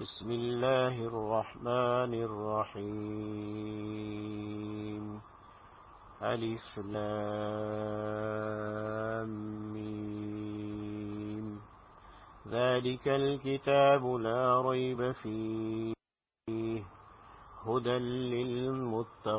بسم الله الرحمن الرحيم. ألف لام ذلك الكتاب لا ريب فيه. هدى للمتقين.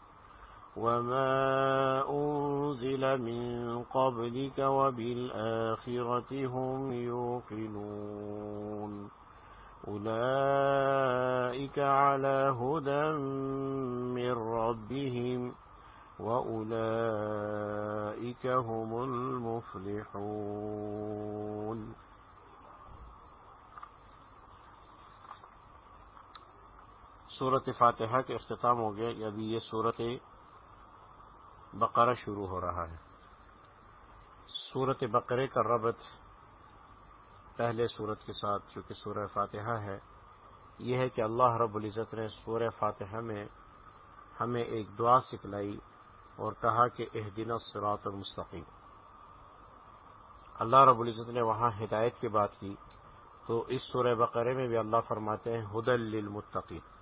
وما أنزل من قبلك وبالآخرة هم يوقنون أولئك على هدى من ربهم وأولئك هم المفلحون صورت فاتحہ کے اختتام ہو گیا ابھی یہ صورت بقرہ شروع ہو رہا ہے۔ صورت بقرے کا ربط پہلے صورت کے ساتھ جو کہ سورہ فاتحہ ہے، یہ ہے کہ اللہ رب العزت نے سورہ فاتحہ میں ہمیں ایک دعا سکھلائی اور کہا کہ اح دن سرات المستقیم۔ اللہ رب العزت نے وہاں ہدایت کی بات کی، تو اس سورہ بقرے میں بھی اللہ فرماتے ہیں ہد للمتقین۔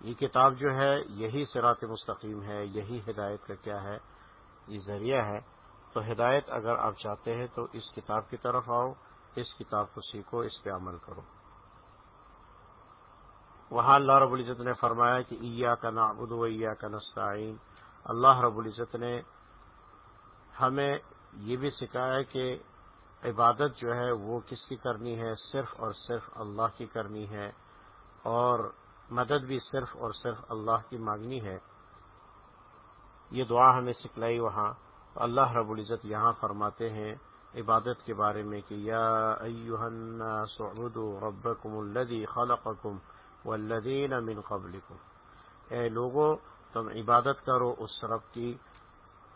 یہ کتاب جو ہے، یہی سرات مستقیم ہے، یہی ہدایت کا کیا ہے، یہ ذریعہ ہے۔ تو ہدایت اگر آپ چاہتے ہیں تو اس کتاب کی طرف آؤ، اس کتاب کو سیکھو، اس پہ عمل کرو۔ وہاں اللہ رب العزت نے فرمایا کہ ایا کا نعبد و ایا کا نستعین۔ اللہ رب العزت نے ہمیں یہ بھی سکھایا کہ عبادت جو ہے وہ کس کی کرنی ہے؟ صرف اور صرف اللہ کی کرنی ہے۔ اور مدد بھی صرف اور صرف اللہ کی مانگنی ہے۔ یہ دعا ہمیں سکھلائی وہاں۔ اللہ رب العزت یہاں فرماتے ہیں عبادت کے بارے میں کہ یا ایوہ الناس عبدوا ربکم الذی خلقکم والذین من قبلکم۔ اے لوگو، تم عبادت کرو اس رب کی،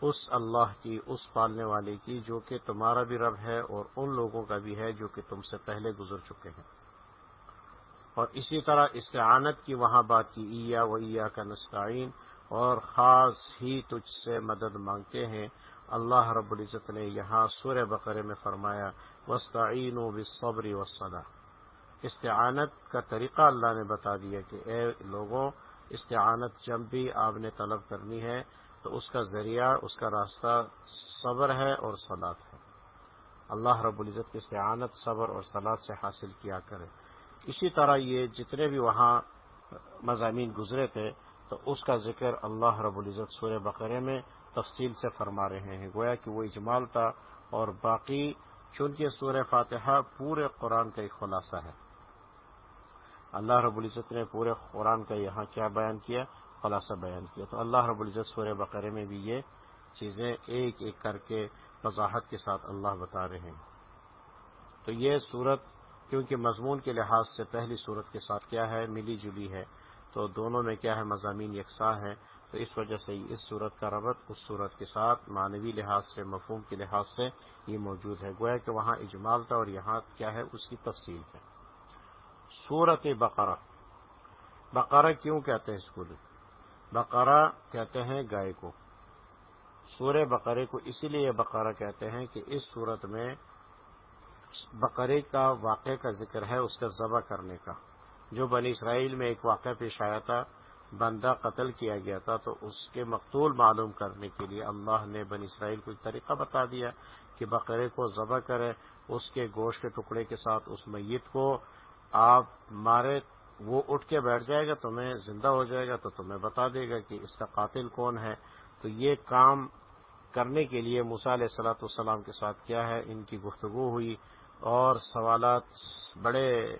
اس اللہ کی، اس پالنے والے کی جو کہ تمہارا بھی رب ہے اور ان لوگوں کا بھی ہے جو کہ تم سے پہلے گزر چکے ہیں۔ اور اسی طرح استعانت کی وہاں بات کی، ایا و ایا کا نسطین اور خاص ہی تجھ سے مدد مانگتے ہیں۔ اللہ رب العزت نے یہاں سورہ بقرے میں فرمایا وسطین و بصبری وسدا استعانت کا طریقہ اللہ نے بتا دیا کہ اے لوگوں، استعانت جب بھی آپ نے طلب کرنی ہے، تو اس کا ذریعہ، اس کا راستہ صبر ہے اور سلاد ہے۔ اللہ رب العزت کی استعانت، صبر اور سلاد سے حاصل کیا کرے۔ اسی طرح یہ جتنے بھی وہاں مضامین گزرے تھے، تو اس کا ذکر اللہ رب العزت سورہ بقرے میں تفصیل سے فرما رہے ہیں۔ گویا کہ وہ اجمال تھا اور باقی چونکہ سورہ فاتحہ پورے قرآن کا ایک خلاصہ ہے۔ اللہ رب العزت نے پورے قرآن کا یہاں کیا بیان کیا؟ خلاصہ بیان کیا۔ تو اللہ رب العزت سورہ بقرے میں بھی یہ چیزیں ایک ایک کر کے وضاحت کے ساتھ اللہ بتا رہے ہیں۔ تو یہ صورت کیونکہ مضمون کے لحاظ سے پہلی صورت کے ساتھ کیا ہے، ملی جلی ہے، تو دونوں میں کیا ہے، مضامین یکساں ہے تو اس وجہ سے اس صورت کا ربط اس صورت کے ساتھ معنوی لحاظ سے، مفہوم کے لحاظ سے یہ موجود ہے۔ گویا کہ وہاں اجمال تھا اور یہاں کیا ہے، اس کی تفصیل ہے۔ صورت بقرہ۔ بقرہ کیوں کہتے ہیں اسکول بقرہ کہتے ہیں گائے کو۔ سورہ بقرے کو اسی لیے بقرہ کہتے ہیں کہ اس صورت میں بقرے کا واقعے کا ذکر ہے، اس کا ذبح کرنے کا۔ جو بنی اسرائیل میں ایک واقعہ پیش آیا تھا، بندہ قتل کیا گیا تھا، تو اس کے مقتول معلوم کرنے کے لیے اللہ نے بنی اسرائیل کو ایک طریقہ بتا دیا کہ بقرے کو ذبح کرے، اس کے گوشت کے ٹکڑے کے ساتھ اس میت کو آپ مارے، وہ اٹھ کے بیٹھ جائے گا، تمہیں زندہ ہو جائے گا، تو تمہیں بتا دے گا کہ اس کا قاتل کون ہے۔ تو یہ کام کرنے کے لیے علیہ السلاۃ والسلام کے ساتھ کیا ہے، ان کی گفتگو ہوئی۔ اور سوالات بڑے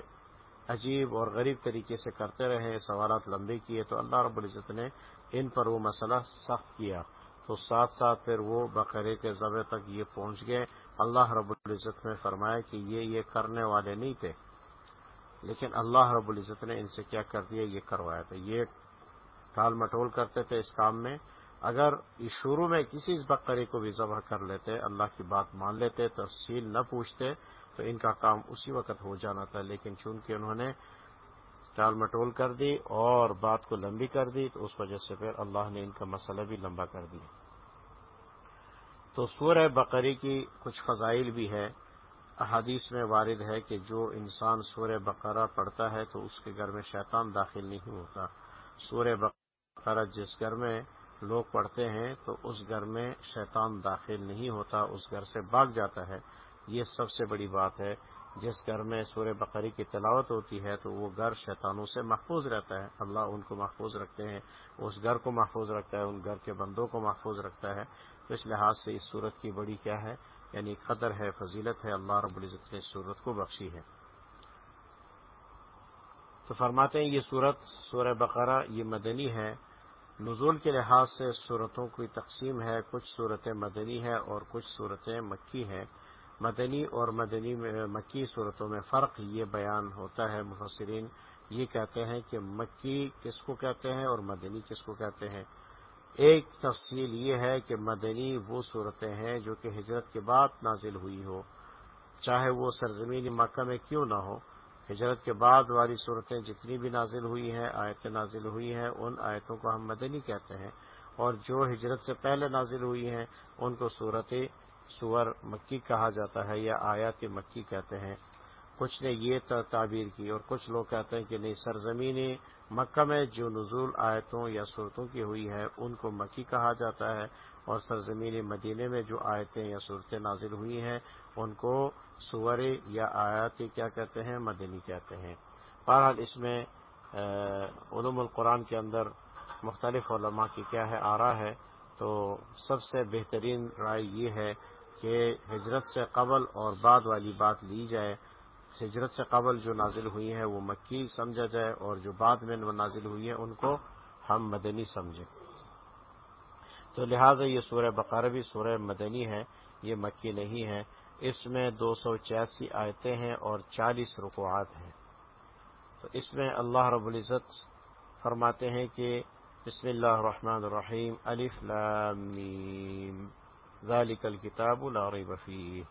عجیب اور غریب طریقے سے کرتے رہے، سوالات لمبے کیے، تو اللہ رب العزت نے ان پر وہ مسئلہ سخت کیا۔ تو ساتھ ساتھ پھر وہ بقرے کے ذبح تک یہ پہنچ گئے۔ اللہ رب العزت نے فرمایا کہ یہ یہ کرنے والے نہیں تھے۔ لیکن اللہ رب العزت نے ان سے کیا کر دیا، یہ کروایا تھا۔ یہ ٹال مٹول کرتے تھے اس کام میں۔ اگر شروع میں کسی اس بکری کو بھی ذبح کر لیتے، اللہ کی بات مان لیتے، تفصیل نہ پوچھتے، تو ان کا کام اسی وقت ہو جانا تھا۔ لیکن چونکہ انہوں نے ٹال مٹول کر دی اور بات کو لمبی کر دی، تو اس وجہ سے پھر اللہ نے ان کا مسئلہ بھی لمبا کر دیا۔ تو سورہ بقری کی کچھ فضائل بھی ہے احادیث میں وارد ہے کہ جو انسان سورہ بقرہ پڑھتا ہے، تو اس کے گھر میں شیطان داخل نہیں ہوتا۔ سورہ بقرہ جس گھر میں لوگ پڑھتے ہیں تو اس گھر میں شیطان داخل نہیں ہوتا، اس گھر سے بھاگ جاتا ہے۔ یہ سب سے بڑی بات ہے۔ جس گھر میں سورہ بقری کی تلاوت ہوتی ہے تو وہ گھر شیطانوں سے محفوظ رہتا ہے۔ اللہ ان کو محفوظ رکھتے ہیں۔ اس گھر کو محفوظ رکھتا ہے، ان گھر کے بندوں کو محفوظ رکھتا ہے۔ تو اس لحاظ سے اس صورت کی بڑی کیا ہے؟ یعنی قدر ہے، فضیلت ہے۔ اللہ رب العزت نے اس صورت کو بخشی ہے۔ تو فرماتے ہیں، یہ صورت سورہ بقرہ، یہ مدنی ہے۔ نزول کے لحاظ سے صورتوں کی تقسیم ہے، کچھ صورتیں مدنی ہے اور کچھ صورتیں مکی ہیں۔ مدنی اور مدنی مکی صورتوں میں فرق یہ بیان ہوتا ہے، مفسرین یہ کہتے ہیں کہ مکی کس کو کہتے ہیں اور مدنی کس کو کہتے ہیں۔ ایک تفصیل یہ ہے کہ مدنی وہ صورتیں ہیں جو کہ ہجرت کے بعد نازل ہوئی ہو، چاہے وہ سرزمین مکہ میں کیوں نہ ہو۔ ہجرت کے بعد والی صورتیں جتنی بھی نازل ہوئی ہیں، آیتیں نازل ہوئی ہیں، ان آیتوں کو ہم مدنی کہتے ہیں۔ اور جو ہجرت سے پہلے نازل ہوئی ہیں، ان کو صورت سور مکی کہا جاتا ہے یا آیات مکی کہتے ہیں۔ کچھ نے یہ تعبیر کی اور کچھ لوگ کہتے ہیں کہ نہیں سرزمین مکہ میں جو نزول آیتوں یا صورتوں کی ہوئی ہے ان کو مکی کہا جاتا ہے۔ اور سرزمین مدینے میں جو آیتیں یا صورتیں نازل ہوئی ہیں، ان کو سور یا آیات کیا کہتے ہیں، مدنی کہتے ہیں۔ بہرحال اس میں علوم القرآن کے اندر مختلف علماء کی کیا ہے آ رہا ہے۔ تو سب سے بہترین رائے یہ ہے کہ ہجرت سے قبل اور بعد والی بات لی جائے۔ ہجرت سے قبل جو نازل ہوئی ہیں وہ مکی سمجھا جائے اور جو بعد میں نازل ہوئی ہیں ان کو ہم مدنی سمجھیں۔ تو لہٰذا یہ سورہ بقرہ بھی سورہ مدنی ہے، یہ مکی نہیں ہے۔ اس میں دو سو چاسی آیتیں ہیں اور چالیس رکوعات ہیں۔ تو اس میں اللہ رب العزت فرماتے ہیں کہ بسم اللہ الرحمن الرحیم، الف لام میم، ذالک الکتاب لا ریب فیہ۔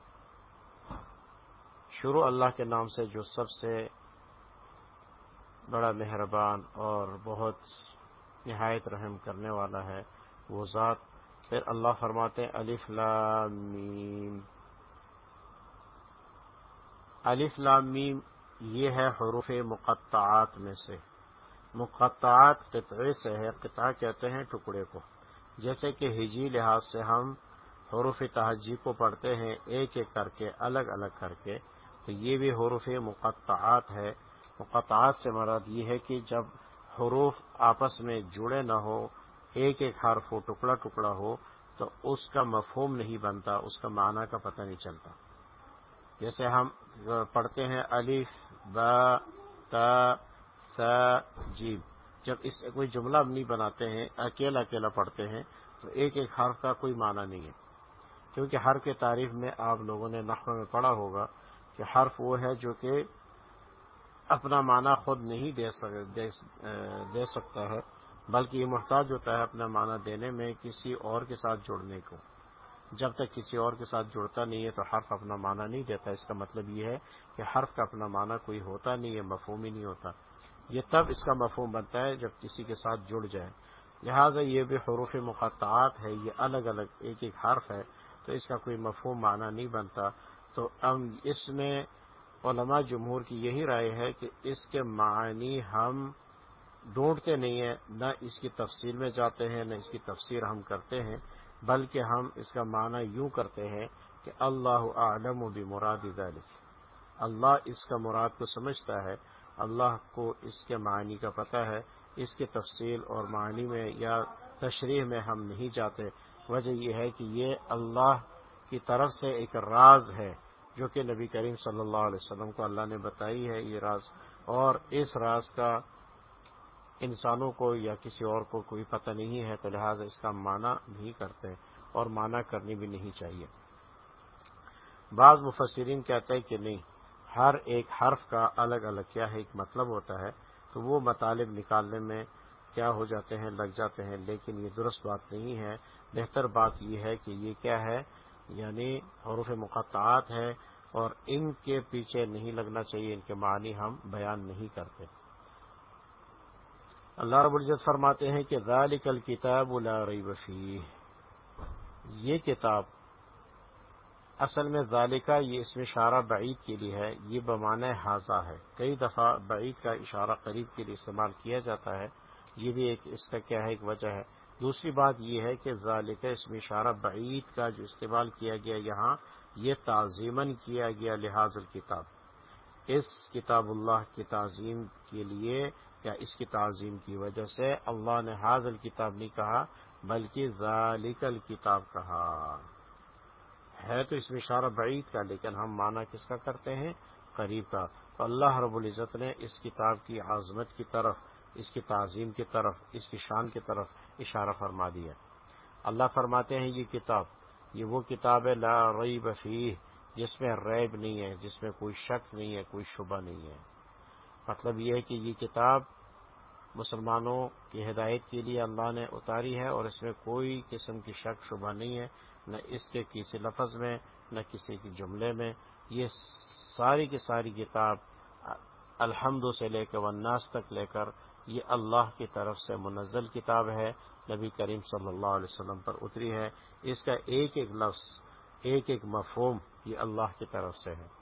شروع اللہ کے نام سے جو سب سے بڑا مہربان اور بہت نہایت رحم کرنے والا ہے وہ ذات۔ پھر اللہ فرماتے الف لام میم۔ الف لام میم، یہ ہے حروف مقطعات میں سے۔ مقطعات قطعے سے ہے قطع کہتے ہیں ٹکڑے کو۔ جیسے کہ ہجی لحاظ سے ہم حروف تہجی کو پڑھتے ہیں، ایک ایک کر کے، الگ الگ کر کے۔ تو یہ بھی حروف مقطعات ہے۔ مقطعات سے مراد یہ ہے کہ جب حروف آپس میں جڑے نہ ہو، ایک ایک حرف ہو، ٹکڑا ٹکڑا ہو، تو اس کا مفہوم نہیں بنتا، اس کا معنی کا پتہ نہیں چلتا۔ جیسے ہم پڑھتے ہیں الف ب جیب جب اس کوئی جملہ نہیں بناتے ہیں، اکیلا اکیلا پڑھتے ہیں، تو ایک ایک حرف کا کوئی معنی نہیں ہے۔ کیونکہ ہر کے تعریف میں آپ لوگوں نے نقل میں پڑھا ہوگا کہ حرف وہ ہے جو کہ اپنا معنی خود نہیں دے سکتا ہے، بلکہ یہ محتاج ہوتا ہے اپنا معنی دینے میں کسی اور کے ساتھ جڑنے کو۔ جب تک کسی اور کے ساتھ جڑتا نہیں ہے تو حرف اپنا معنی نہیں دیتا۔ اس کا مطلب یہ ہے کہ حرف کا اپنا معنی کوئی ہوتا نہیں ہے، مفہوم ہی نہیں ہوتا۔ یہ تب اس کا مفہوم بنتا ہے جب کسی کے ساتھ جڑ جائے۔ لہٰذا یہ بھی حروف مقاطعات ہے، یہ الگ الگ ایک ایک حرف ہے، تو اس کا کوئی مفہوم معنی نہیں بنتا۔ تو اس میں علماء جمہور کی یہی رائے ہے کہ اس کے معنی ہم ڈھونڈتے نہیں ہیں، نہ اس کی تفصیل میں جاتے ہیں، نہ اس کی تفسیر ہم کرتے ہیں۔ بلکہ ہم اس کا معنی یوں کرتے ہیں کہ اللہ عالم و بھی اللہ اس کا مراد کو سمجھتا ہے۔ اللہ کو اس کے معنی کا پتہ ہے۔ اس کی تفصیل اور معنی میں یا تشریح میں ہم نہیں جاتے۔ وجہ یہ ہے کہ یہ اللہ کی طرف سے ایک راز ہے، جو کہ نبی کریم صلی اللہ علیہ وسلم کو اللہ نے بتائی ہے یہ راز۔ اور اس راز کا انسانوں کو یا کسی اور کو کوئی پتہ نہیں ہے، تو لہٰذا اس کا معنی نہیں کرتے اور معنی کرنی بھی نہیں چاہیے۔ بعض مفسرین کہتے ہیں کہ نہیں، ہر ایک حرف کا الگ الگ کیا ہے، ایک مطلب ہوتا ہے، تو وہ مطالب نکالنے میں کیا ہو جاتے ہیں، لگ جاتے ہیں۔ لیکن یہ درست بات نہیں ہے۔ بہتر بات یہ ہے کہ یہ کیا ہے یعنی حروف مقطعات ہے اور ان کے پیچھے نہیں لگنا چاہیے، ان کے معنی ہم بیان نہیں کرتے۔ اللہ رب العزت فرماتے ہیں کہ ذالک الکتاب لا ریب فیہ۔ یہ کتاب اصل میں ذالکہ یہ اس میں اشارہ بعید کے لیے ہے، یہ بمانۂ حاضہ ہے۔ کئی دفعہ بعید کا اشارہ قریب کے لیے استعمال کیا جاتا ہے، یہ بھی ایک اس کا کیا ہے، ایک وجہ ہے۔ دوسری بات یہ ہے کہ ذالکہ اس میں اشارہ بعید کا جو استعمال کیا گیا یہاں، یہ تعظیمن کیا گیا لحاظ الکتاب۔ اس کتاب اللہ کی تعظیم کے لیے یا اس کی تعظیم کی وجہ سے اللہ نے حاضل کتاب نہیں کہا، بلکہ ذالک الکتاب کہا۔ ہے تو اس میں اشارہ بعید کا، لیکن ہم مانا کس کا کرتے ہیں؟ قریب کا۔ تو اللہ رب العزت نے اس کتاب کی عظمت کی طرف، اس کی تعظیم کی طرف، اس کی شان کی طرف اشارہ فرما دیا۔ اللہ فرماتے ہیں یہ کتاب، یہ وہ کتاب ہے، لا ریب فیہ، جس میں ریب نہیں ہے، جس میں کوئی شک نہیں ہے، کوئی شبہ نہیں ہے۔ مطلب یہ ہے کہ یہ کتاب مسلمانوں کی ہدایت کے لیے اللہ نے اتاری ہے اور اس میں کوئی قسم کی شک شبہ نہیں ہے، نہ اس کے کسی لفظ میں، نہ کسی کی جملے میں۔ یہ ساری کی ساری کتاب الحمد سے لے کر وناس تک لے کر یہ اللہ کی طرف سے منزل کتاب ہے، نبی کریم صلی اللہ علیہ وسلم پر اتری ہے۔ اس کا ایک ایک لفظ، ایک ایک مفہوم یہ اللہ کی طرف سے ہے۔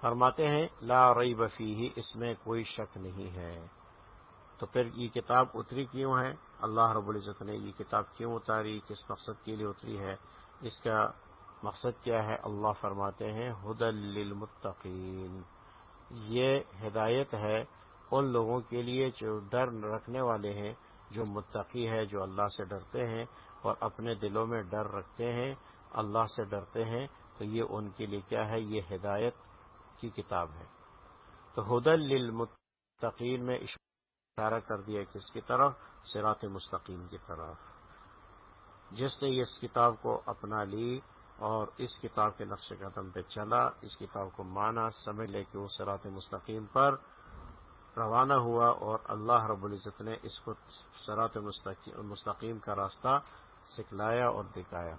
فرماتے ہیں، لا ریب فیہ، اس میں کوئی شک نہیں ہے۔ تو پھر یہ کتاب اتری کیوں ہے؟ اللہ رب العزت نے یہ کتاب کیوں اتاری؟ کس مقصد کے لیے اتری ہے؟ اس کا مقصد کیا ہے؟ اللہ فرماتے ہیں ہد للمتقین۔ یہ ہدایت ہے ان لوگوں کے لیے جو ڈر رکھنے والے ہیں، جو متقی ہے جو اللہ سے ڈرتے ہیں اور اپنے دلوں میں ڈر رکھتے ہیں، اللہ سے ڈرتے ہیں۔ تو یہ ان کے لیے کیا ہے؟ یہ ہدایت کی کتاب ہے۔ تو ہدل للمتقین میں اشارہ کر دیا کس کی طرف سرات مستقیم کی طرف۔ جس نے اس کتاب کو اپنا لی اور اس کتاب کے نقش قدم پہ چلا، اس کتاب کو مانا، سمجھ لے کہ وہ سرات مستقیم پر روانہ ہوا اور اللہ رب العزت نے اس کو سرات مستقیم کا راستہ سکھلایا اور دکھایا۔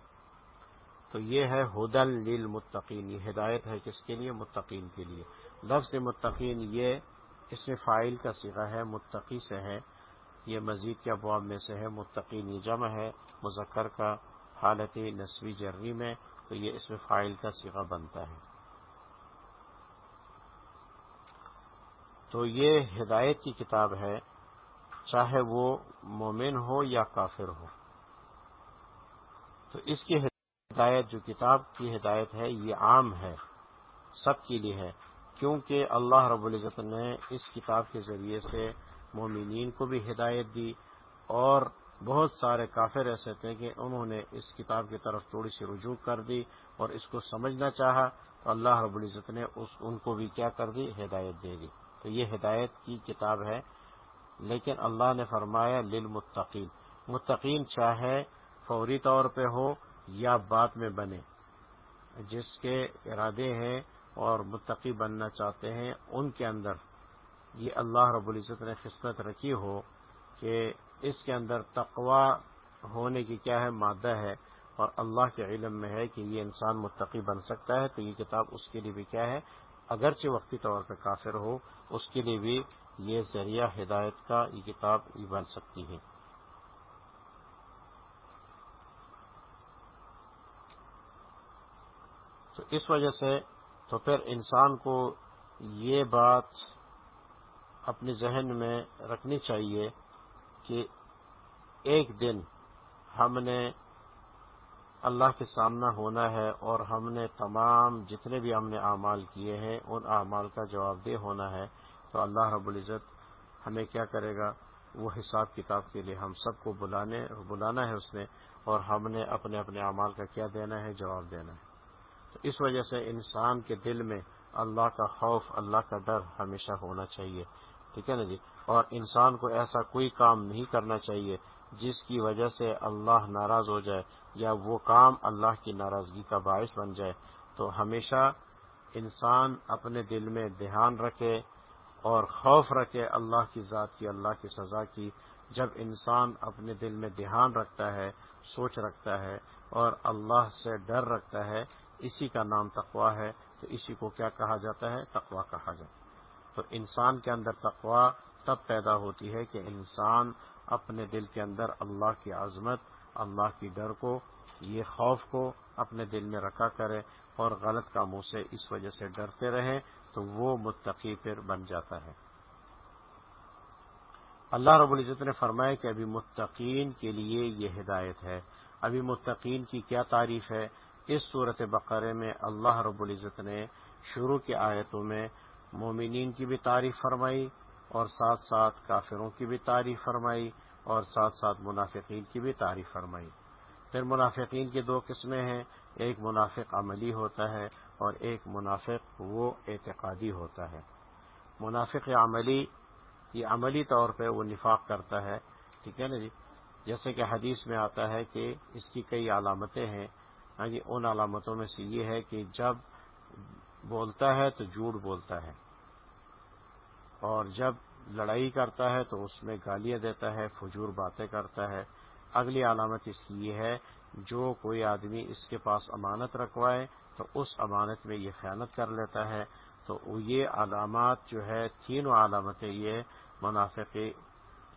تو یہ ہے ہدل للمتقین، یہ ہدایت ہے کس کے لیے؟ متقین کے لیے۔ لفظ متقین یہ اس میں فائل کا سگا ہے، متقی سے ہے، یہ مزید کے ابواب میں سے ہے۔ متقین یہ جمع ہے، مذکر کا حالت نسوی جرری میں، تو یہ اس میں فائل کا سگا بنتا ہے۔ تو یہ ہدایت کی کتاب ہے، چاہے وہ مومن ہو یا کافر ہو۔ تو اس کی ہدایت، جو کتاب کی ہدایت ہے، یہ عام ہے، سب کے لیے ہے، کیونکہ اللہ رب العزت نے اس کتاب کے ذریعے سے مومنین کو بھی ہدایت دی اور بہت سارے کافر ایسے تھے کہ انہوں نے اس کتاب کی طرف تھوڑی سی رجوع کر دی اور اس کو سمجھنا چاہا تو اللہ رب العزت نے اس، ان کو بھی کیا کر دی؟ ہدایت دے دی۔ تو یہ ہدایت کی کتاب ہے۔ لیکن اللہ نے فرمایا، للمتقین۔ متقین چاہے فوری طور پہ ہو یا بعد میں بنے، جس کے ارادے ہیں اور متقی بننا چاہتے ہیں، ان کے اندر یہ اللہ رب العزت نے قسمت رکھی ہو کہ اس کے اندر تقوا ہونے کی کیا ہے، مادہ ہے، اور اللہ کے علم میں ہے کہ یہ انسان متقی بن سکتا ہے، تو یہ کتاب اس کے لیے بھی کیا ہے، اگرچہ وقتی طور پہ کافر ہو، اس کے لیے بھی یہ ذریعہ ہدایت کا یہ کتاب بن سکتی ہے۔ اس وجہ سے تو پھر انسان کو یہ بات اپنے ذہن میں رکھنی چاہیے کہ ایک دن ہم نے اللہ کے سامنا ہونا ہے اور ہم نے تمام جتنے بھی ہم نے اعمال کیے ہیں، ان اعمال کا جواب دہ ہونا ہے۔ تو اللہ رب العزت ہمیں کیا کرے گا؟ وہ حساب کتاب کے لیے ہم سب کو بلانے، بلانا ہے اس نے اور ہم نے اپنے اپنے اعمال کا کیا دینا ہے، جواب دینا ہے۔ تو اس وجہ سے انسان کے دل میں اللہ کا خوف، اللہ کا ڈر ہمیشہ ہونا چاہیے۔ ٹھیک ہے نا جی؟ اور انسان کو ایسا کوئی کام نہیں کرنا چاہیے جس کی وجہ سے اللہ ناراض ہو جائے یا وہ کام اللہ کی ناراضگی کا باعث بن جائے۔ تو ہمیشہ انسان اپنے دل میں دھیان رکھے اور خوف رکھے اللہ کی ذات کی، اللہ کی سزا کی۔ جب انسان اپنے دل میں دھیان رکھتا ہے، سوچ رکھتا ہے اور اللہ سے ڈر رکھتا ہے اسی کا نام تقوا ہے، تو اسی کو کیا کہا جاتا ہے؟ تقوا کہا جاتا ہے۔ تو انسان کے اندر تقوا تب پیدا ہوتی ہے کہ انسان اپنے دل کے اندر اللہ کی عظمت، اللہ کی ڈر کو، یہ خوف کو اپنے دل میں رکھا کرے اور غلط کاموں سے اس وجہ سے ڈرتے رہیں تو وہ متقی پھر بن جاتا ہے۔ اللہ رب العزت نے فرمایا کہ ابھی متقین کے لیے یہ ہدایت ہے۔ ابھی متقین کی کیا تعریف ہے؟ اس صورت بقرے میں اللہ رب العزت نے شروع کی آیتوں میں مومنین کی بھی تعریف فرمائی اور ساتھ ساتھ کافروں کی بھی تعریف فرمائی اور ساتھ ساتھ منافقین کی بھی تعریف فرمائی۔ پھر منافقین کی دو قسمیں ہیں، ایک منافق عملی ہوتا ہے اور ایک منافق وہ اعتقادی ہوتا ہے۔ منافق عملی، یہ عملی طور پہ وہ نفاق کرتا ہے، ٹھیک ہے نا جی؟ جیسے کہ حدیث میں آتا ہے کہ اس کی کئی علامتیں ہیں۔ ہاں جی ان علامتوں میں سے یہ ہے کہ جب بولتا ہے تو جھوٹ بولتا ہے اور جب لڑائی کرتا ہے تو اس میں گالیاں دیتا ہے، فجور باتیں کرتا ہے۔ اگلی علامت اس کی یہ ہے، جو کوئی آدمی اس کے پاس امانت رکھوائے تو اس امانت میں یہ خیانت کر لیتا ہے۔ تو یہ علامات جو ہے، تینوں علامتیں یہ منافق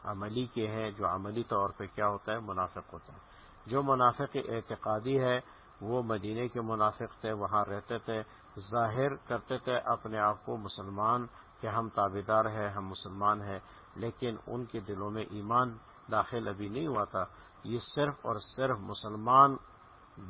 عملی کے ہیں۔ جو عملی طور پہ کیا ہوتا ہے، منافق ہوتا ہے۔ جو منافق اعتقادی ہے وہ مدینے کے منافق تھے، وہاں رہتے تھے، ظاہر کرتے تھے اپنے آپ کو مسلمان کہ ہم تابے دار ہیں، ہم مسلمان ہیں، لیکن ان کے دلوں میں ایمان داخل ابھی نہیں ہوا تھا۔ یہ صرف اور صرف مسلمان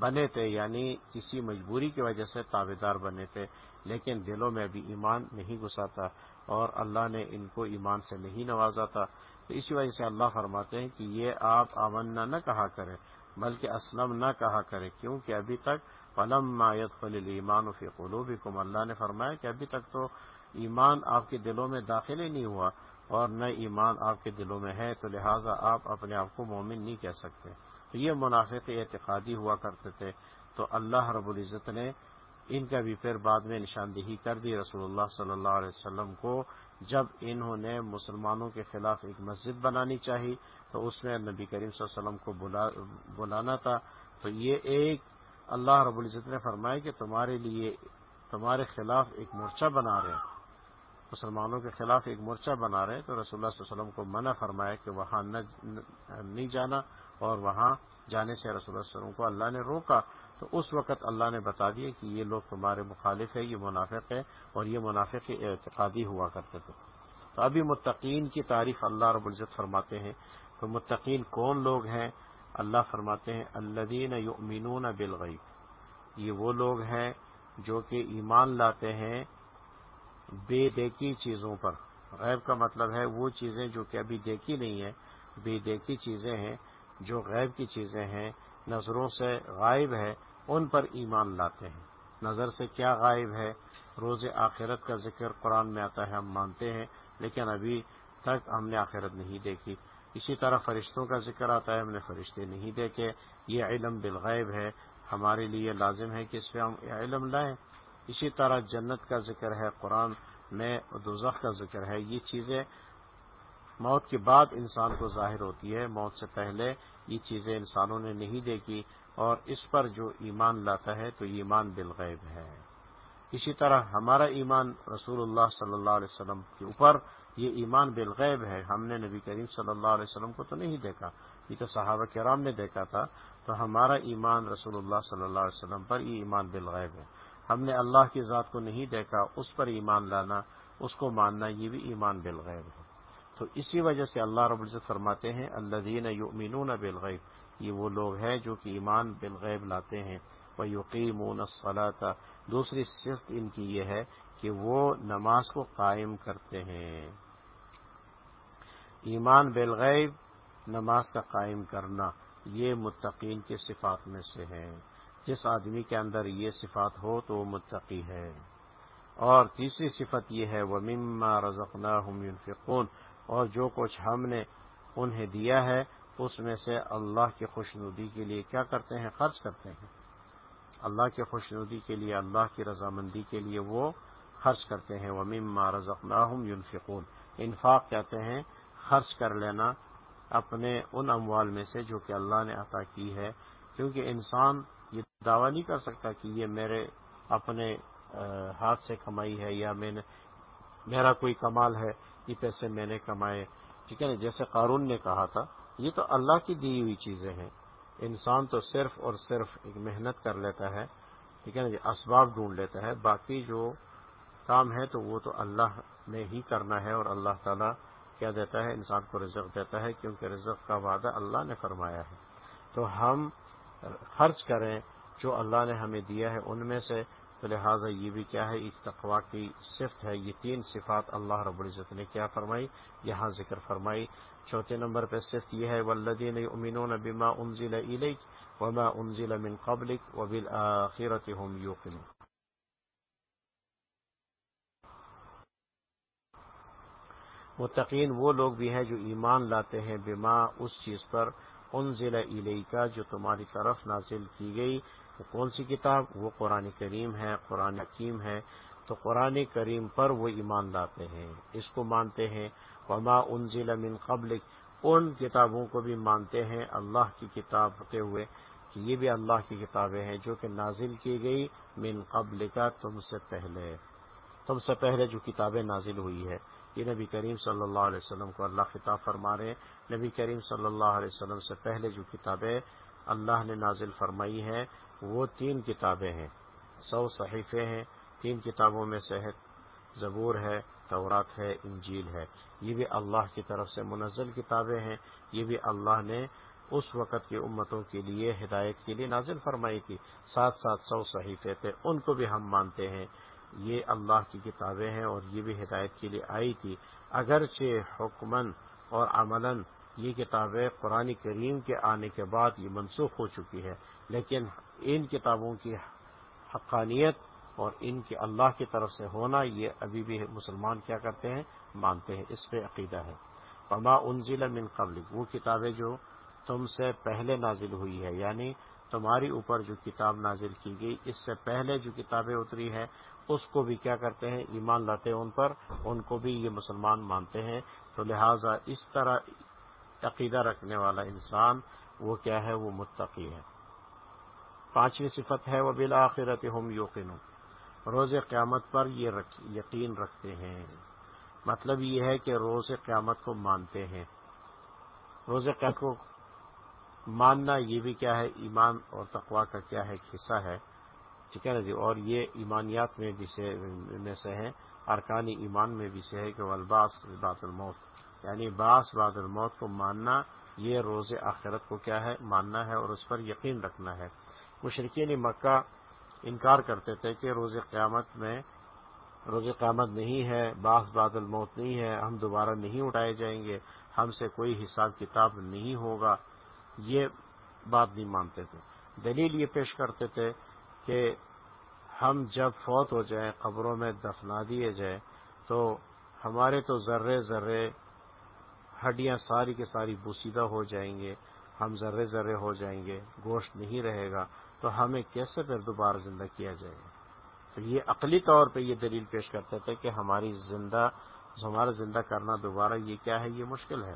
بنے تھے یعنی کسی مجبوری کی وجہ سے تابے دار بنے تھے، لیکن دلوں میں ابھی ایمان نہیں گھسا تھا اور اللہ نے ان کو ایمان سے نہیں نوازا تھا۔ تو اسی وجہ سے اللہ فرماتے ہیں کہ یہ آپ آمنا نہ کہا کریں۔ بلکہ اسلم نہ کہا کرے، کیونکہ ابھی تک فلم مایت خل ایمان فی قلوبکم اللہ نے فرمایا کہ ابھی تک تو ایمان آپ کے دلوں میں داخل ہی نہیں ہوا اور نہ ایمان آپ کے دلوں میں ہے، تو لہٰذا آپ اپنے آپ کو مومن نہیں کہہ سکتے۔ تو یہ منافق اعتقادی ہوا کرتے تھے، تو اللہ رب العزت نے ان کا بھی پھر بعد میں نشاندہی کر دی۔ رسول اللہ صلی اللہ علیہ وسلم کو جب انہوں نے مسلمانوں کے خلاف ایک مسجد بنانی چاہی تو اس میں نبی کریم صلی اللہ علیہ وسلم کو بلا، بلانا تھا۔ تو یہ ایک اللہ رب العزت نے فرمایا کہ تمہارے لیے، تمہارے خلاف ایک مورچہ بنا رہے ہیں۔ مسلمانوں کے خلاف ایک مورچہ بنا رہے ہیں۔ تو رسول اللہ صلی اللہ علیہ وسلم کو منع فرمایا کہ وہاں نہیں جانا اور وہاں جانے سے رسول اللہ علیہ وسلم کو اللہ نے روکا۔ تو اس وقت اللہ نے بتا دیا کہ یہ لوگ تمہارے مخالف ہے یہ منافق ہے اور یہ منافق اعتقادی ہوا کرتے تھے۔ تو ابھی متقین کی تعریف اللہ رب العزت فرماتے ہیں۔ تو متقین کون لوگ ہیں؟ اللہ فرماتے ہیں الدین یؤمنون بالغیب۔ یہ وہ لوگ ہیں جو کہ ایمان لاتے ہیں بے دیکھی چیزوں پر۔ غیب کا مطلب ہے وہ چیزیں جو کہ ابھی دیکھی نہیں ہیں، بے دیکھی چیزیں ہیں، جو غیب کی چیزیں ہیں۔ نظروں سے غائب ہے ان پر ایمان لاتے ہیں۔ نظر سے کیا غائب ہے؟ روز آخرت کا ذکر قرآن میں آتا ہے، ہم مانتے ہیں، لیکن ابھی تک ہم نے آخرت نہیں دیکھی۔ اسی طرح فرشتوں کا ذکر آتا ہے، ہم نے فرشتے نہیں دیکھے۔ یہ علم بالغیب ہے۔ ہمارے لیے لازم ہے کہ اس پہ ہم علم لائیں۔ اسی طرح جنت کا ذکر ہے، قرآن میں دوزخ کا ذکر ہے۔ یہ چیزیں موت کے بعد انسان کو ظاہر ہوتی ہے۔ موت سے پہلے یہ چیزیں انسانوں نے نہیں دیکھی اور اس پر جو ایمان لاتا ہے تو ایمان بالغیب ہے۔ اسی طرح ہمارا ایمان رسول اللہ صلی اللہ علیہ وسلم کے اوپر یہ ایمان بالغیب ہے۔ ہم نے نبی کریم صلی اللہ علیہ وسلم کو تو نہیں دیکھا، یہ تو صحابہ کرام نے دیکھا تھا۔ تو ہمارا ایمان رسول اللہ صلی اللہ علیہ وسلم پر یہ ایمان بالغیب ہے۔ ہم نے اللہ کی ذات کو نہیں دیکھا، اس پر ایمان لانا، اس کو ماننا، یہ بھی ایمان بالغیب ہے۔ تو اسی وجہ سے اللہ رب العزت فرماتے ہیں اللہ دین یؤمنون بالغیب۔ یہ وہ لوگ ہیں جو کہ ایمان بالغیب لاتے ہیں۔ وہ یقین دوسری صرف ان کی یہ ہے کہ وہ نماز کو قائم کرتے ہیں۔ ایمان بالغیب، نماز کا قائم کرنا، یہ متقین کی صفات میں سے ہے جس آدمی کے اندر یہ صفات ہو تو وہ متقی ہے۔ اور تیسری صفت یہ ہے وہ مما رزقنا ينفقون۔ اور جو کچھ ہم نے انہیں دیا ہے، اس میں سے اللہ کی خوشنودی کے لیے کیا کرتے ہیں؟ خرچ کرتے ہیں۔ اللہ کے خوشنودی کے لیے، اللہ کی رضامندی کے لیے وہ خرچ کرتے ہیں۔ وہ مما رزقناہم ينفقون۔ انفاق کہتے ہیں، خرچ کر لینا اپنے ان اموال میں سے جو کہ اللہ نے عطا کی ہے۔ کیونکہ انسان یہ دعویٰ نہیں کر سکتا کہ یہ میرے اپنے ہاتھ سے کمائی ہے یا میں نے، میرا کوئی کمال ہے۔ یہ پیسے میں نے کمائے۔ ٹھیک ہے نا؟ جیسے قارون نے کہا تھا، یہ تو اللہ کی دی ہوئی چیزیں ہیں۔ انسان تو صرف اور صرف ایک محنت کر لیتا ہے، ٹھیک ہے نا؟ اسباب ڈھونڈ لیتا ہے۔ باقی جو کام ہے تو وہ تو اللہ نے ہی کرنا ہے اور اللہ تعالیٰ کیا دیتا ہے؟ انسان کو رزق دیتا ہے، کیونکہ رزق کا وعدہ اللہ نے فرمایا ہے۔ تو ہم خرچ کریں جو اللہ نے ہمیں دیا ہے، ان میں سے تو لہٰذا یہ بھی کیا ہے، اس تقوا کی صفت ہے، یہ تین صفات اللہ رب العزت نے کیا فرمائی، یہاں ذکر فرمائی۔ چوتھے نمبر پہ صرف یہ ہے ولدین امین بما انزل الیک وما انزل من قبلک وبالآخرت هم یوقنون متقین وہ لوگ بھی ہیں جو ایمان لاتے ہیں بما اس چیز پر ان ضلع کا جو تمہاری طرف نازل کی گئی۔ وہ کون سی کتاب؟ وہ قرآن کریم ہے، قرآن حکیم ہے۔ تو قرآن کریم پر وہ ایمان لاتے ہیں، اس کو مانتے ہیں۔ وما ان ضلع من قبل ان کتابوں کو بھی مانتے ہیں اللہ کی کتاب ہوتے ہوئے کہ یہ بھی اللہ کی کتابیں ہیں جو کہ نازل کی گئی من قبل کا تم سے پہلے۔ تم سے پہلے جو کتابیں نازل ہوئی ہے یہ نبی کریم صلی اللہ علیہ وسلم کو اللہ خطاب فرما رہے ہیں۔ نبی کریم صلی اللہ علیہ وسلم سے پہلے جو کتابیں اللہ نے نازل فرمائی ہیں، وہ تین کتابیں ہیں۔ سو صحیفے ہیں، تین کتابوں میں صحت زبور ہے، تورات ہے، انجیل ہے۔ یہ بھی اللہ کی طرف سے منزل کتابیں ہیں۔ یہ بھی اللہ نے اس وقت کی امتوں کے لیے، ہدایت کے لیے نازل فرمائی تھی۔ ساتھ ساتھ سو صحیفے تھے، ان کو بھی ہم مانتے ہیں۔ یہ اللہ کی کتابیں ہیں اور یہ بھی ہدایت کے لیے آئی تھی۔ اگرچہ حکمن اور عملاً یہ کتابیں قرآن کریم کے آنے کے بعد یہ منسوخ ہو چکی ہے لیکن ان کتابوں کی حقانیت اور ان کے اللہ کی طرف سے ہونا یہ ابھی بھی مسلمان کیا کرتے ہیں، مانتے ہیں، اس پہ عقیدہ ہے۔ پما انزل من قبل وہ کتابیں جو تم سے پہلے نازل ہوئی ہے یعنی تمہاری اوپر جو کتاب نازل کی گئی، اس سے پہلے جو کتابیں اتری ہے اس کو بھی کیا کرتے ہیں، ایمان لاتے ہیں ان پر، ان کو بھی یہ مسلمان مانتے ہیں۔ تو لہٰذا اس طرح عقیدہ رکھنے والا انسان، وہ کیا ہے؟ وہ متقی ہے۔ پانچویں صفت ہے وہ بالآخرت ہم یوقین روز قیامت پر یہ یقین رکھتے ہیں۔ مطلب یہ ہے کہ روز قیامت کو مانتے ہیں۔ روز قیامت کو ماننا یہ بھی کیا ہے؟ ایمان اور تقوا کا کیا ہے؟ حصہ ہے۔ ٹھیک ہے نا جی؟ اور یہ ایمانیات میں بھی سے، میں سے ہے۔ ارکانی ایمان میں بھی سے ہے کہ الباس باد الموت۔ یعنی باس باد الموت کو ماننا، یہ روز آخرت کو کیا ہے؟ ماننا ہے اور اس پر یقین رکھنا ہے۔ مشرقین مکہ انکار کرتے تھے کہ روز قیامت میں، روز قیامت نہیں ہے باس باد الموت نہیں ہے، ہم دوبارہ نہیں اٹھائے جائیں گے، ہم سے کوئی حساب کتاب نہیں ہوگا۔ یہ بات نہیں مانتے تھے۔ دلیل یہ پیش کرتے تھے کہ ہم جب فوت ہو جائیں، قبروں میں دفنا دیے جائیں، تو ہمارے تو ذرے ذرے ہڈیاں ساری کے ساری بوسیدہ ہو جائیں گے، ہم ذرے ذرے ہو جائیں گے، گوشت نہیں رہے گا، تو ہمیں کیسے پھر دوبارہ زندہ کیا جائے؟ گا تو یہ عقلی طور پہ یہ دلیل پیش کرتے تھے کہ ہماری زندہ، ہمارا زندہ کرنا دوبارہ یہ کیا ہے؟ یہ مشکل ہے۔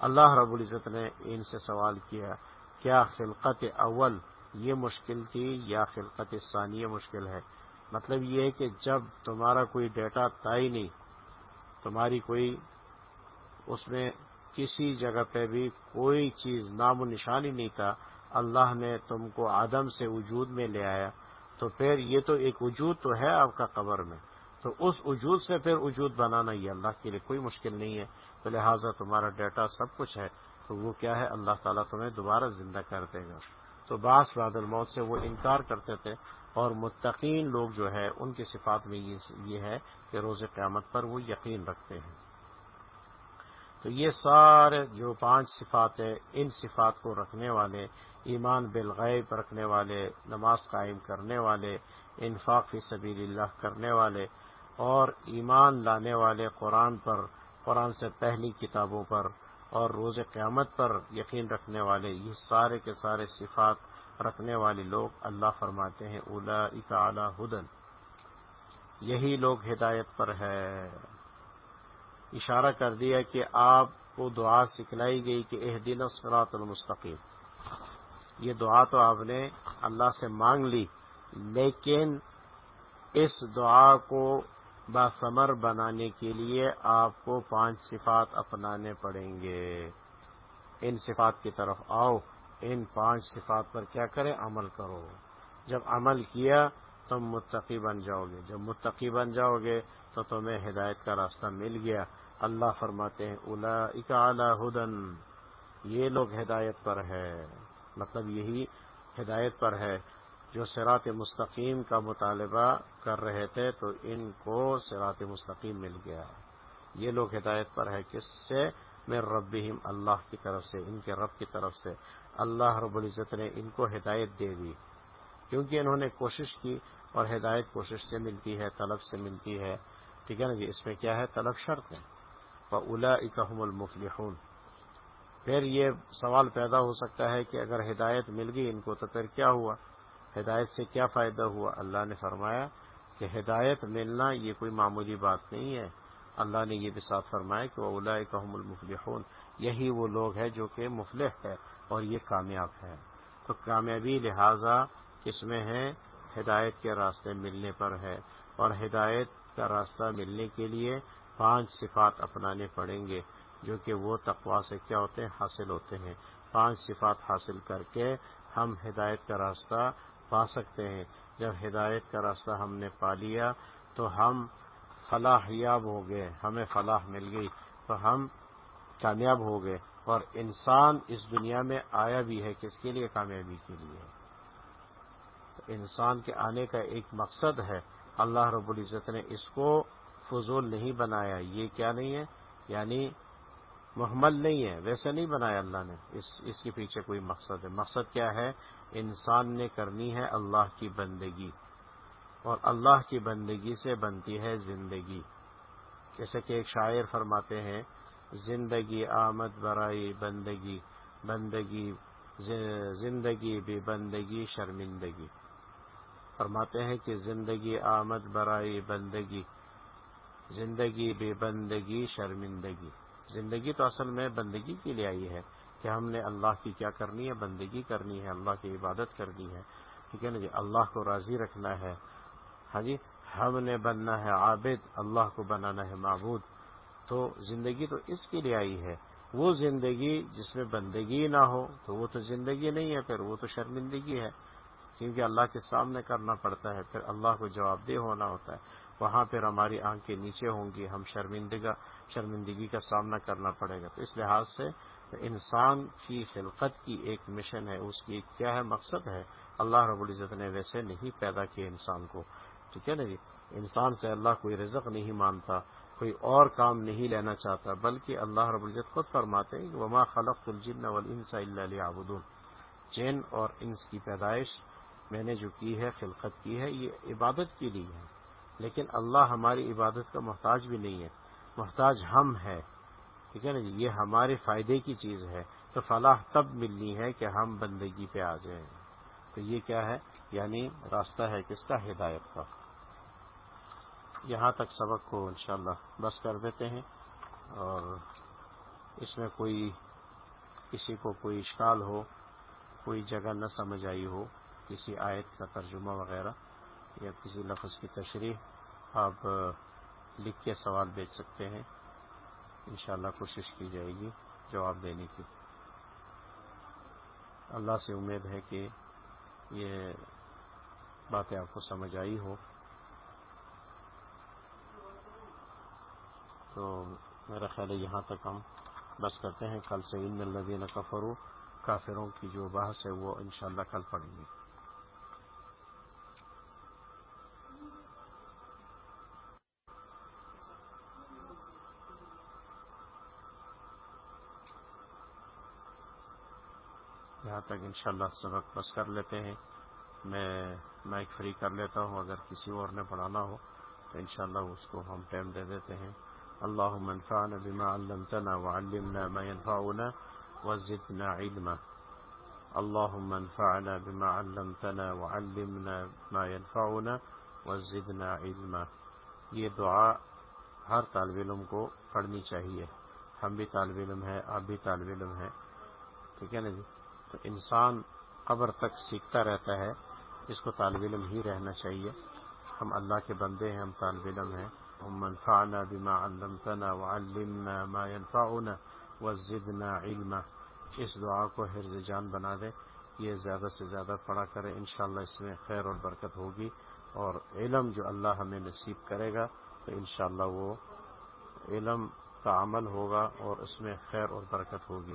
اللہ رب العزت نے ان سے سوال کیا کیا خلقت اول یہ مشکل تھی یا خلقت ثانیہ مشکل ہے؟ مطلب یہ ہے کہ جب تمہارا کوئی ڈیٹا تائی نہیں، تمہاری کوئی اس میں کسی جگہ پہ بھی کوئی چیز نام و نشانی نہیں تھا اللہ نے تم کو آدم سے وجود میں لے آیا۔ تو پھر یہ تو ایک وجود تو ہے آپ کا قبر میں۔ تو اس وجود سے پھر وجود بنانا یہ اللہ کے لیے کوئی مشکل نہیں ہے۔ تو لہٰذا تمہارا ڈیٹا سب کچھ ہے۔ تو وہ کیا ہے؟ اللہ تعالیٰ تمہیں دوبارہ زندہ کر دے گا۔ تو باس بعد الموت سے وہ انکار کرتے تھے۔ اور متقین لوگ جو ہے، ان کی صفات میں یہ ہے کہ روز قیامت پر وہ یقین رکھتے ہیں۔ تو یہ سارے جو پانچ صفات ہیں، ان صفات کو رکھنے والے، ایمان بالغیب رکھنے والے، نماز قائم کرنے والے، انفاق فی سبیل اللہ کرنے والے، اور ایمان لانے والے قرآن پر، قرآن سے پہلی کتابوں پر، اور روز قیامت پر یقین رکھنے والے، یہ سارے کے سارے صفات رکھنے والے لوگ اللہ فرماتے ہیں اولا اکا ہدن۔ یہی لوگ ہدایت پر ہے اشارہ کر دیا کہ آپ کو دعا سکھلائی گئی کہ اح دن اسرات المستقیم۔ یہ دعا تو آپ نے اللہ سے مانگ لی، لیکن اس دعا کو باسمر بنانے کے لیے آپ کو پانچ صفات اپنانے پڑیں گے۔ ان صفات کی طرف آؤ، ان پانچ صفات پر کیا کریں؟ عمل کرو۔ جب عمل کیا تم متقی بن جاؤ گے۔ جب متقی بن جاؤ گے تو تمہیں ہدایت کا راستہ مل گیا۔ اللہ فرماتے ہیں اولا اکا ہدن، یہ لوگ ہدایت پر ہے مطلب یہی ہدایت پر ہے جو سرات مستقیم کا مطالبہ کر رہے تھے، تو ان کو سرات مستقیم مل گیا۔ یہ لوگ ہدایت پر ہے کس سے؟ میں ربیم اللہ کی طرف سے، ان کے رب کی طرف سے۔ اللہ رب العزت نے ان کو ہدایت دے دی۔ کیونکہ انہوں نے کوشش کی اور ہدایت کوشش سے ملتی ہے، طلب سے ملتی ہے۔ ٹھیک ہے نا جی؟ اس میں کیا ہے؟ طلب شرط ہے۔ اولا اکم المفلحون۔ پھر یہ سوال پیدا ہو سکتا ہے کہ اگر ہدایت مل گئی ان کو تو پھر کیا ہوا؟ ہدایت سے کیا فائدہ ہوا؟ اللہ نے فرمایا کہ ہدایت ملنا یہ کوئی معمولی بات نہیں ہے۔ اللہ نے یہ بھی ساتھ فرمایا کہ وہ اولا اکم المفلحون۔ یہی وہ لوگ ہیں جو کہ مفلح ہے اور یہ کامیاب ہے تو کامیابی لہذا کس میں ہے، ہدایت کے راستے ملنے پر ہے۔ اور ہدایت کا راستہ ملنے کے لیے پانچ صفات اپنانے پڑیں گے، جو کہ وہ تقوا سے کیا ہوتے ہیں؟ حاصل ہوتے ہیں۔ پانچ صفات حاصل کر کے ہم ہدایت کا راستہ پا سکتے ہیں۔ جب ہدایت کا راستہ ہم نے پا لیا، تو ہم فلاح یاب ہو گئے، ہمیں فلاح مل گئی، تو ہم کامیاب ہو گئے۔ اور انسان اس دنیا میں آیا بھی ہے، کس کے لیے؟ کامیابی کے لیے۔ انسان کے آنے کا ایک مقصد ہے۔ اللہ رب العزت نے اس کو فضول نہیں بنایا، یہ کیا نہیں ہے؟ یعنی محمل نہیں ہے، ویسے نہیں بنایا اللہ نے۔ اس اس کے پیچھے کوئی مقصد ہے۔ مقصد کیا ہے؟ انسان نے کرنی ہے اللہ کی بندگی، اور اللہ کی بندگی سے بنتی ہے زندگی۔ جیسے کہ ایک شاعر فرماتے ہیں، زندگی آمد برائی، بندگی بندگی زندگی بھی بندگی، شرمندگی۔ فرماتے ہیں کہ زندگی آمد برائی، بندگی۔ زندگی بے بندگی، شرمندگی۔ زندگی تو اصل میں بندگی کے لیے آئی ہے کہ ہم نے اللہ کی کیا کرنی ہے؟ بندگی کرنی ہے، اللہ کی عبادت کرنی ہے۔ ٹھیک ہے نا جی؟ اللہ کو راضی رکھنا ہے۔ ہاں جی؟ ہم نے بننا ہے عابد، اللہ کو بنانا ہے معبود۔ تو زندگی تو اس کے لیے آئی ہے۔ وہ زندگی جس میں بندگی نہ ہو تو وہ تو زندگی نہیں ہے، پھر وہ تو شرمندگی ہے۔ کیونکہ اللہ کے سامنے کرنا پڑتا ہے، پھر اللہ کو جواب دہ ہونا ہوتا ہے۔ وہاں پھر ہماری آنکھیں نیچے ہوں گی، ہم شرمندگا، شرمندگی کا سامنا کرنا پڑے گا۔ تو اس لحاظ سے انسان کی خلقت کی ایک مشن ہے، اس کی کیا ہے مقصد ہے؟ اللہ رب العزت نے ویسے نہیں پیدا کیا انسان کو۔ ٹھیک ہے نا جی؟ انسان سے اللہ کوئی رزق نہیں مانتا، کوئی اور کام نہیں لینا چاہتا، بلکہ اللہ رب العزت خود فرماتے ہیں کہ وما خلق الجن والانس الا ليعبدون۔ جن اور انس کی پیدائش میں نے جو کی ہے، خلقت کی ہے، یہ عبادت کے لیے ہے۔ لیکن اللہ ہماری عبادت کا محتاج بھی نہیں ہے۔ محتاج ہم ہے ٹھیک ہے نا جی؟ یہ ہمارے فائدے کی چیز ہے۔ تو فلاح تب ملنی ہے کہ ہم بندگی پہ آ جائیں۔ تو یہ کیا ہے؟ یعنی راستہ ہے کس کا؟ ہدایت کا۔ یہاں تک سبق کو انشاءاللہ بس کر دیتے ہیں۔ اور اس میں کوئی کسی کو کوئی اشکال ہو، کوئی جگہ نہ سمجھ آئی ہو، کسی آیت کا ترجمہ وغیرہ یا کسی لفظ کی تشریح آپ لکھ کے سوال بیچ سکتے ہیں۔ انشاءاللہ کوشش کی جائے گی جواب دینے کی۔ اللہ سے امید ہے کہ یہ باتیں آپ کو سمجھ آئی ہو۔ تو میرا خیال ہے یہاں تک ہم بس کرتے ہیں۔ کل سے ان الدین کفرو کافروں کی جو بحث ہے وہ انشاءاللہ کل پڑیں گے یہاں تک انشاءاللہ سبق بس کر لیتے ہیں۔ میں مائک فری کر لیتا ہوں، اگر کسی اور نے پڑھانا ہو، تو انشاءاللہ اس کو ہم ٹائم دے دیتے ہیں۔ اللہ منفعنا بما علمتنا وعلمنا ما ينفعنا وزدنا علما۔ اللهم انفعنا بما علمتنا وعلمنا ما ينفعنا وزدنا علما۔ یہ دعا ہر طالب علم کو پڑھنی چاہیے۔ ہم بھی طالب علم ہیں، آپ بھی طالب علم ہیں۔ ٹھیک ہے نا جی؟ تو انسان قبر تک سیکھتا رہتا ہے، اس کو طالب علم ہی رہنا چاہیے۔ ہم اللہ کے بندے ہیں، ہم طالب علم ہیں۔ اللهم انفعنا بما علمتنا وعلمنا ما ينفعنا وزدنا علما۔ اس دعا کو حرز جان بنا دے، یہ زیادہ سے زیادہ پڑھا کرے، انشاءاللہ اس میں خیر اور برکت ہوگی۔ اور علم جو اللہ ہمیں نصیب کرے گا، تو انشاءاللہ وہ علم کا عمل ہوگا اور اس میں خیر اور برکت ہوگی۔